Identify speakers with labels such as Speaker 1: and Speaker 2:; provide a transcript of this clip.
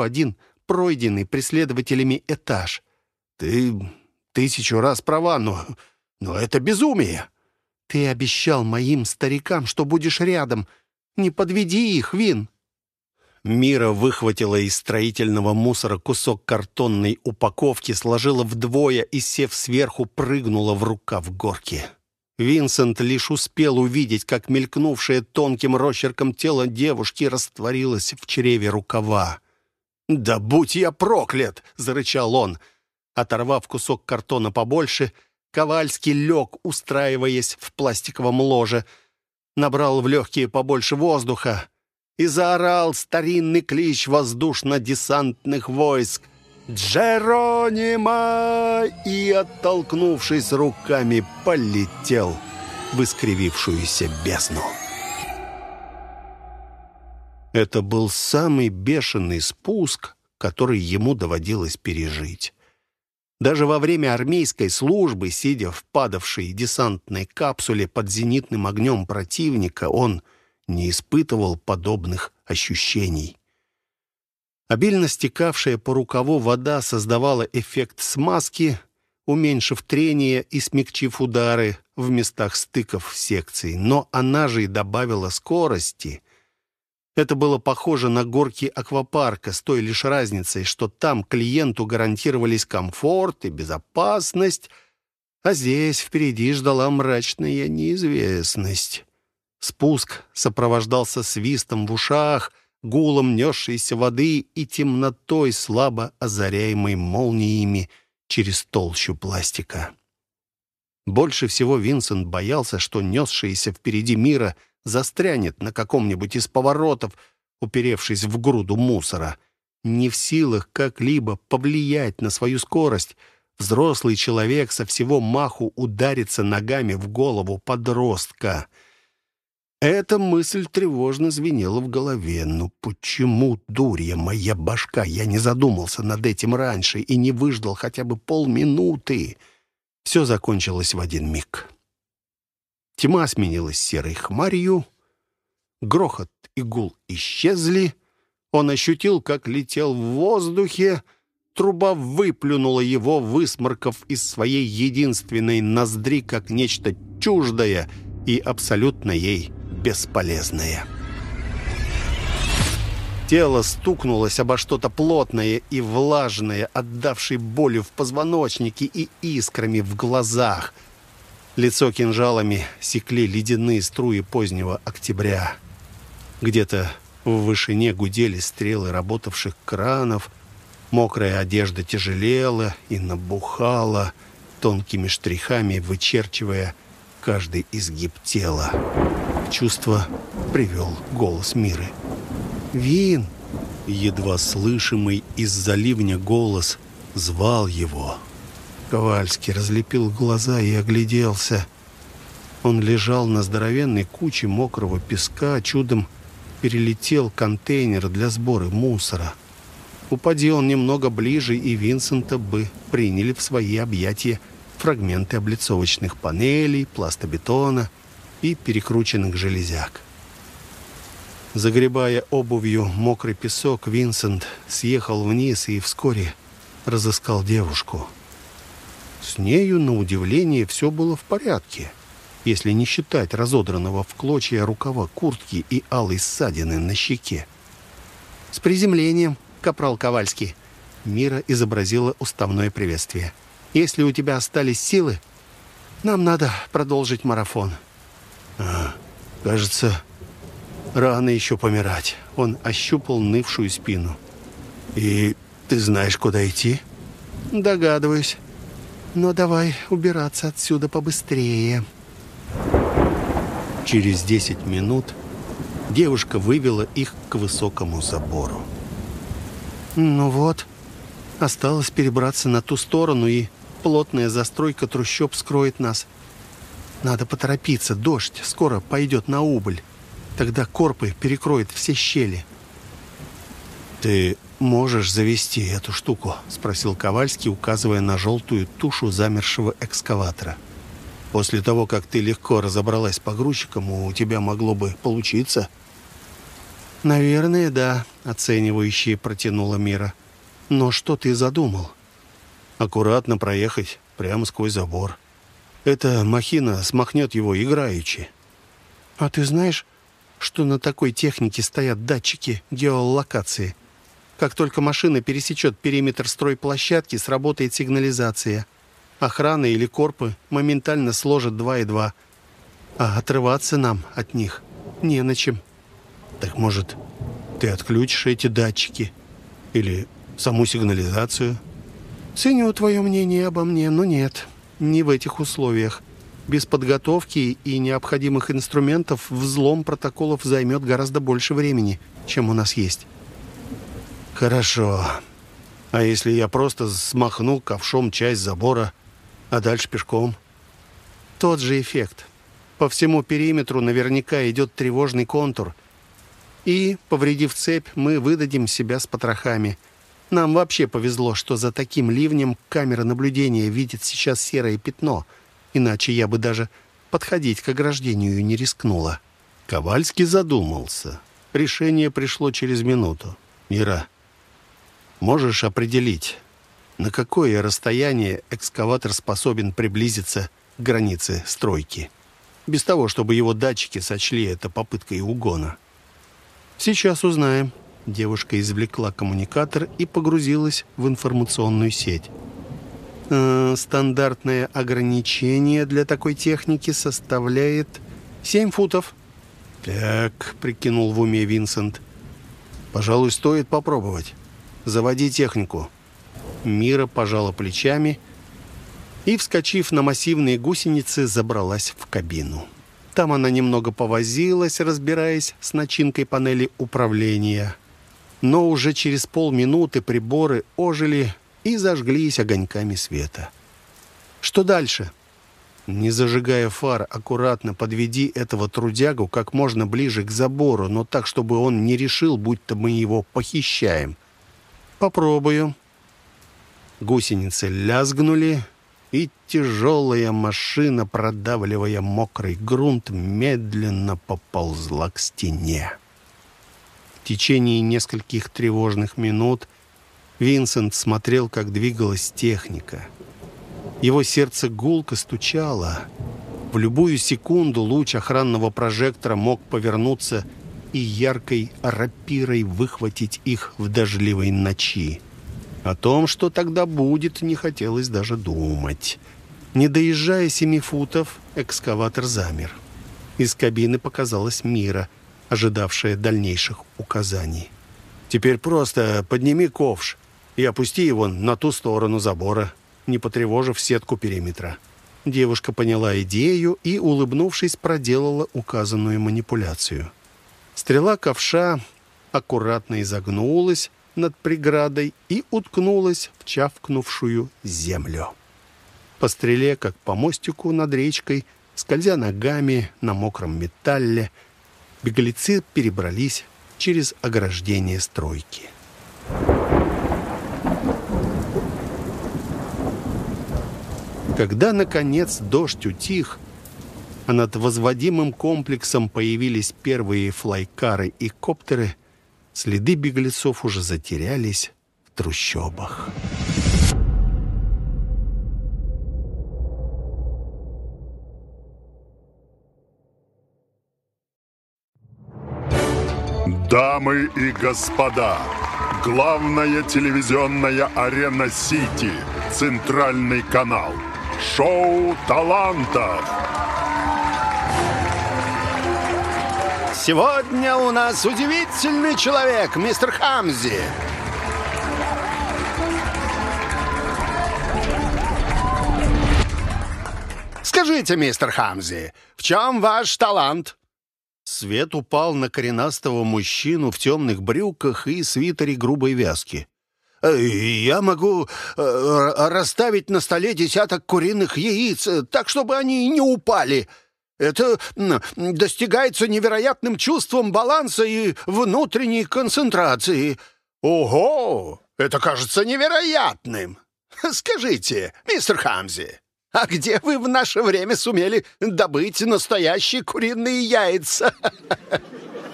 Speaker 1: один пройденный преследователями этаж.
Speaker 2: Ты тысячу раз права, но, но это безумие.
Speaker 1: Ты обещал моим старикам, что будешь рядом. Не подведи их, Вин.
Speaker 2: Мира выхватила из строительного мусора кусок картонной упаковки, сложила вдвое и, сев сверху, прыгнула в рукав горки. Винсент лишь успел увидеть, как мелькнувшее тонким росчерком тело девушки растворилось в чреве рукава. «Да будь я проклят!» — зарычал он. Оторвав кусок картона побольше, Ковальский лег, устраиваясь в пластиковом ложе, набрал в легкие побольше воздуха и заорал старинный клич воздушно-десантных войск. «Джеронима!» и, оттолкнувшись руками, полетел в искривившуюся бездну. Это был самый бешеный спуск, который ему доводилось пережить. Даже во время армейской службы, сидя в падавшей десантной капсуле под зенитным огнем противника, он не испытывал подобных ощущений. Обильно стекавшая по рукаву вода создавала эффект смазки, уменьшив трение и смягчив удары в местах стыков секций. Но она же и добавила скорости. Это было похоже на горки аквапарка, с той лишь разницей, что там клиенту гарантировались комфорт и безопасность, а здесь впереди ждала мрачная неизвестность. Спуск сопровождался свистом в ушах, гулом несшейся воды и темнотой, слабо озаряемой молниями через толщу пластика. Больше всего Винсент боялся, что несшийся впереди мира застрянет на каком-нибудь из поворотов, уперевшись в груду мусора. Не в силах как-либо повлиять на свою скорость, взрослый человек со всего маху ударится ногами в голову подростка — эта мысль тревожно звенела в голове. «Ну почему, дурья моя башка, я не задумался над этим раньше и не выждал хотя бы полминуты?» Все закончилось в один миг. Тьма сменилась серой хмарью, грохот и гул исчезли. Он ощутил, как летел в воздухе, труба выплюнула его, высморкав из своей единственной ноздри, как нечто чуждое и абсолютно ей бесполезное. Тело стукнулось обо что-то плотное и влажное, отдавшее болью в позвоночнике и искрами в глазах. Лицо кинжалами секли ледяные струи позднего октября. Где-то в вышине гудели стрелы работавших кранов, мокрая одежда тяжелела и набухала, тонкими штрихами вычерчивая каждый изгиб тела. Чувство привел голос Миры. «Вин!» Едва слышимый из-за ливня голос звал его. Ковальский разлепил глаза и огляделся. Он лежал на здоровенной куче мокрого песка, чудом перелетел контейнер для сбора мусора. Упади он немного ближе, и Винсента бы приняли в свои объятия фрагменты облицовочных панелей, пластобетона и перекрученных железяк. Загребая обувью мокрый песок, Винсент съехал вниз и вскоре разыскал девушку. С нею, на удивление, все было в порядке, если не считать разодранного в клочья рукава куртки и алой ссадины на щеке. «С приземлением, капрал Ковальский!» Мира изобразила уставное приветствие. Если у тебя остались силы, нам надо продолжить марафон». А, «Кажется, рано еще помирать». Он ощупал нывшую спину. «И ты знаешь, куда идти?»
Speaker 1: «Догадываюсь. Но давай убираться отсюда побыстрее».
Speaker 2: Через десять минут девушка вывела их к высокому забору.
Speaker 1: «Ну вот, осталось перебраться на ту сторону и Плотная застройка трущоб скроет нас. Надо поторопиться, дождь скоро пойдет на убыль. Тогда корпы перекроют все щели.
Speaker 2: «Ты можешь завести эту штуку?» — спросил Ковальский, указывая на желтую тушу замершего экскаватора. «После того, как ты легко разобралась с погрузчиком, у тебя могло бы получиться». «Наверное, да», — оценивающие протянула Мира. «Но что ты задумал?»
Speaker 3: «Аккуратно проехать прямо сквозь забор. Эта махина смахнет его играючи».
Speaker 2: «А ты знаешь, что на такой технике стоят датчики геолокации? Как только машина пересечет периметр стройплощадки, сработает сигнализация. Охрана или корпы моментально сложат два и два. А отрываться нам от них не на чем».
Speaker 3: «Так, может, ты отключишь эти датчики? Или саму сигнализацию?»
Speaker 2: «Ценю твое мнение обо мне, но нет, не в этих условиях. Без подготовки и необходимых инструментов взлом протоколов займет гораздо больше времени, чем у нас есть».
Speaker 3: «Хорошо. А если я просто смахну ковшом часть забора, а дальше пешком?»
Speaker 2: «Тот же эффект. По всему периметру наверняка идет тревожный контур. И, повредив цепь, мы выдадим себя с потрохами. Нам вообще повезло, что за таким ливнем камера наблюдения видит сейчас серое пятно, иначе я бы даже подходить к ограждению не рискнула».
Speaker 3: Ковальский задумался. Решение пришло через минуту. «Мира, можешь определить, на какое расстояние экскаватор способен приблизиться к границе стройки?» без того, чтобы его датчики сочли это попыткой угона.
Speaker 2: «Сейчас узнаем». Девушка извлекла коммуникатор и погрузилась в информационную сеть. Э, стандартное ограничение для такой техники составляет 7 футов.
Speaker 3: «Так», — прикинул в уме Винсент. «Пожалуй, стоит попробовать. Заводи технику».
Speaker 2: Мира пожала плечами и, вскочив на массивные гусеницы, забралась в кабину. Там она немного повозилась, разбираясь с начинкой панели управления. Но уже через полминуты приборы ожили и зажглись огоньками света. Что дальше? Не зажигая фар, аккуратно подведи этого трудягу как можно ближе к забору, но так, чтобы он не решил, будто мы его похищаем. Попробую. Гусеницы лязгнули, и тяжелая машина, продавливая мокрый грунт, медленно поползла к стене. В течение нескольких тревожных минут Винсент смотрел, как двигалась техника. Его сердце гулко стучало. В любую секунду луч охранного прожектора мог повернуться и яркой рапирой выхватить их в дождливой ночи. О том, что тогда будет, не хотелось даже думать. Не доезжая семи футов, экскаватор замер. Из кабины показалась Мира, ожидавшая дальнейших указаний.
Speaker 3: «Теперь просто подними ковш и опусти его на ту сторону забора, не потревожив сетку периметра».
Speaker 2: Девушка поняла идею и, улыбнувшись, проделала указанную манипуляцию. Стрела ковша аккуратно изогнулась, над преградой и уткнулась в чавкнувшую землю. По стреле, как по мостику над речкой, скользя ногами на мокром металле, беглецы перебрались через ограждение стройки. Когда, наконец, дождь утих, а над возводимым комплексом появились первые флайкары и коптеры, Следы беглецов уже затерялись в трущобах.
Speaker 4: Дамы и господа, главная телевизионная арена Сити, центральный канал, шоу талантов.
Speaker 5: Сегодня у нас удивительный человек, мистер Хамзи. Скажите, мистер Хамзи, в чем ваш талант?
Speaker 3: Свет упал на коренастого мужчину в темных брюках и свитере грубой вязки.
Speaker 5: Э, «Я могу э, расставить на столе десяток куриных яиц, так, чтобы они не упали», это достигается невероятным чувством баланса и внутренней концентрации. Ого! Это кажется невероятным. Скажите, мистер Хамзи, а где вы в наше время сумели добыть настоящие куриные яйца?